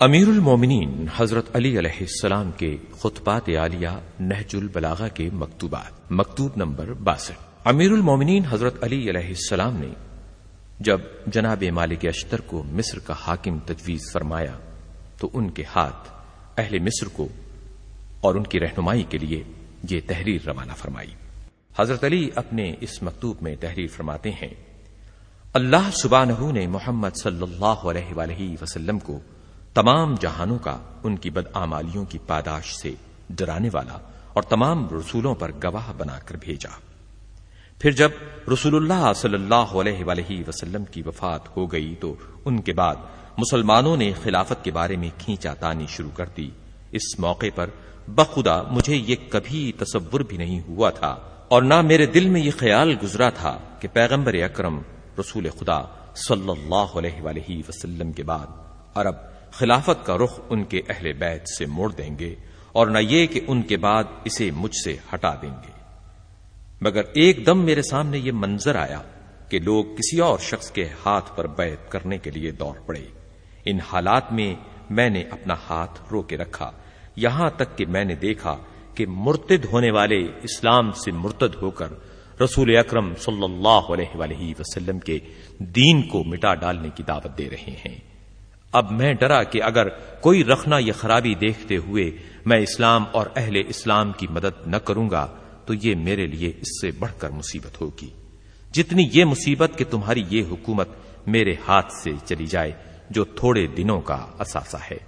امیر المومنین حضرت علی علیہ السلام کے خطبات عالیہ نہج البلاغہ کے مکتوبات مکتوب نمبر باسٹھ۔ امیر المومنین حضرت علی علیہ السلام نے جب جناب مالک اشتر کو مصر کا حاکم تجویز فرمایا، تو ان کے ہاتھ اہل مصر کو اور ان کی رہنمائی کے لیے یہ تحریر روانہ فرمائی۔ حضرت علی اپنے اس مکتوب میں تحریر فرماتے ہیں، اللہ سبحانہ نے محمد صلی اللہ علیہ وآلہ وسلم کو تمام جہانوں کا ان کی بدعمالیوں کی پاداش سے ڈرانے والا اور تمام رسولوں پر گواہ بنا کر بھیجا۔ پھر جب رسول اللہ صلی اللہ علیہ وآلہ وسلم کی وفات ہو گئی تو ان کے بعد مسلمانوں نے خلافت کے بارے میں کھینچا تانی شروع کر دی۔ اس موقع پر بخدا مجھے یہ کبھی تصور بھی نہیں ہوا تھا اور نہ میرے دل میں یہ خیال گزرا تھا کہ پیغمبر اکرم رسول خدا صلی اللہ علیہ وآلہ وسلم کے بعد عرب خلافت کا رخ ان کے اہل بیت سے موڑ دیں گے اور نہ یہ کہ ان کے بعد اسے مجھ سے ہٹا دیں گے۔ مگر ایک دم میرے سامنے یہ منظر آیا کہ لوگ کسی اور شخص کے ہاتھ پر بیت کرنے کے لیے دوڑ پڑے۔ ان حالات میں میں نے اپنا ہاتھ رو کے رکھا۔ یہاں تک کہ میں نے دیکھا کہ مرتد ہونے والے اسلام سے مرتد ہو کر رسول اکرم صلی اللہ علیہ وآلہ وسلم کے دین کو مٹا ڈالنے کی دعوت دے رہے ہیں۔ اب میں ڈرا کہ اگر کوئی رکھنا یا خرابی دیکھتے ہوئے میں اسلام اور اہل اسلام کی مدد نہ کروں گا، تو یہ میرے لیے اس سے بڑھ کر مصیبت ہوگی۔ جتنی یہ مصیبت کہ تمہاری یہ حکومت میرے ہاتھ سے چلی جائے، جو تھوڑے دنوں کا اثاثہ ہے۔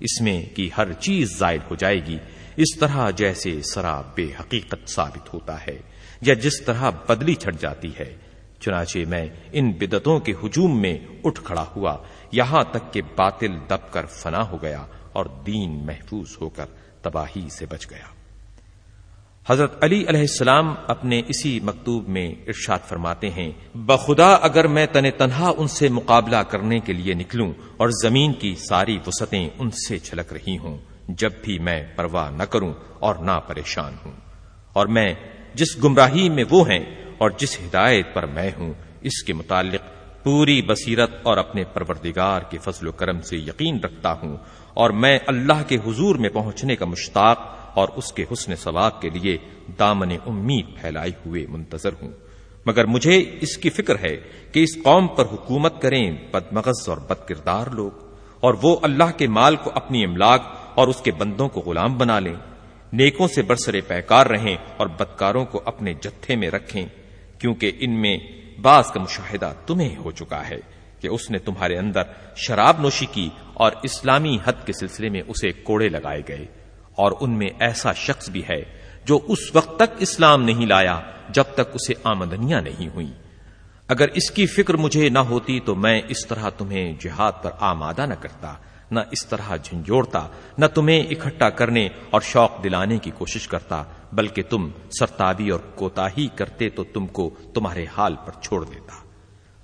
اس میں کی ہر چیز زائد ہو جائے گی۔ اس طرح جیسے سرا بے حقیقت ثابت ہوتا ہے، یا جس طرح بدلی چھٹ جاتی ہے۔ چنانچہ میں ان بدتوں کے ہجوم میں اٹھ کھڑا ہوا، یہاں تک کہ باطل دب کر فنا ہو گیا اور دین محفوظ ہو کر تباہی سے بچ گیا۔ حضرت علی علیہ السلام اپنے اسی مکتوب میں ارشاد فرماتے ہیں، بخدا اگر میں تن تنہا ان سے مقابلہ کرنے کے لیے نکلوں اور زمین کی ساری وسطیں ان سے چھلک رہی ہوں، جب بھی میں پرواہ نہ کروں اور نہ پریشان ہوں۔ اور میں جس گمراہی میں وہ ہیں اور جس ہدایت پر میں ہوں، اس کے متعلق پوری بصیرت اور اپنے پروردگار کے فضل و کرم سے یقین رکھتا ہوں اور میں اللہ کے حضور میں پہنچنے کا مشتاق اور اس کے حسن ثواب کے لیے دامن امید پھیلائے ہوئے منتظر ہوں۔ مگر مجھے اس کی فکر ہے کہ اس قوم پر حکومت کریں بد مغز اور بد کردار لوگ اور وہ اللہ کے مال کو اپنی املاک اور اس کے بندوں کو غلام بنا لیں، نیکوں سے برسرے پیکار رہیں اور بدکاروں کو اپنے جتھے میں رکھیں۔ کیونکہ ان میں بعض کا مشاہدہ تمہیں ہو چکا ہے کہ اس نے تمہارے اندر شراب نوشی کی اور اسلامی حد کے سلسلے میں اسے کوڑے لگائے گئے۔ اور ان میں ایسا شخص بھی ہے جو اس وقت تک اسلام نہیں لایا جب تک اسے آمدنیاں نہیں ہوئی اگر اس کی فکر مجھے نہ ہوتی تو میں اس طرح تمہیں جہاد پر آمادہ نہ کرتا۔ نہ اس طرح جھنجھوڑتا، نہ تمہیں اکٹھا کرنے اور شوق دلانے کی کوشش کرتا، بلکہ تم سرتابی اور کوتاہی کرتے تو تم کو تمہارے حال پر چھوڑ دیتا۔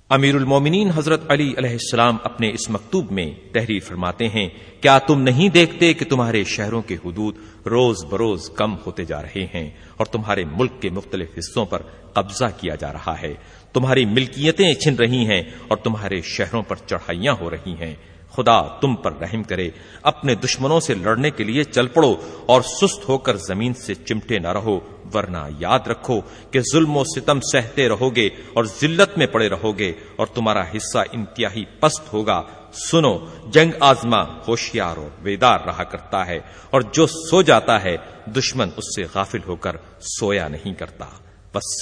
امیر المومنین حضرت علی علیہ السلام اپنے اس مکتوب میں تحریر فرماتے ہیں، کیا تم نہیں دیکھتے کہ تمہارے شہروں کے حدود روز بروز کم ہوتے جا رہے ہیں اور تمہارے ملک کے مختلف حصوں پر قبضہ کیا جا رہا ہے؟ تمہاری ملکیتیں چھن رہی ہیں اور تمہارے شہروں پر چڑھائیاں ہو رہی ہیں۔ خدا تم پر رحم کرے۔ اپنے دشمنوں سے لڑنے کے لیے چل پڑو اور سست ہو کر زمین سے چمٹے نہ رہو، ورنہ یاد رکھو کہ ظلم و ستم سہتے رہو گے اور ذلت میں پڑے رہو گے اور تمہارا حصہ انتہائی پست ہوگا۔ سنو، جنگ آزما ہوشیار اور بیدار رہا کرتا ہے اور جو سو جاتا ہے دشمن اس سے غافل ہو کر سویا نہیں کرتا۔ بس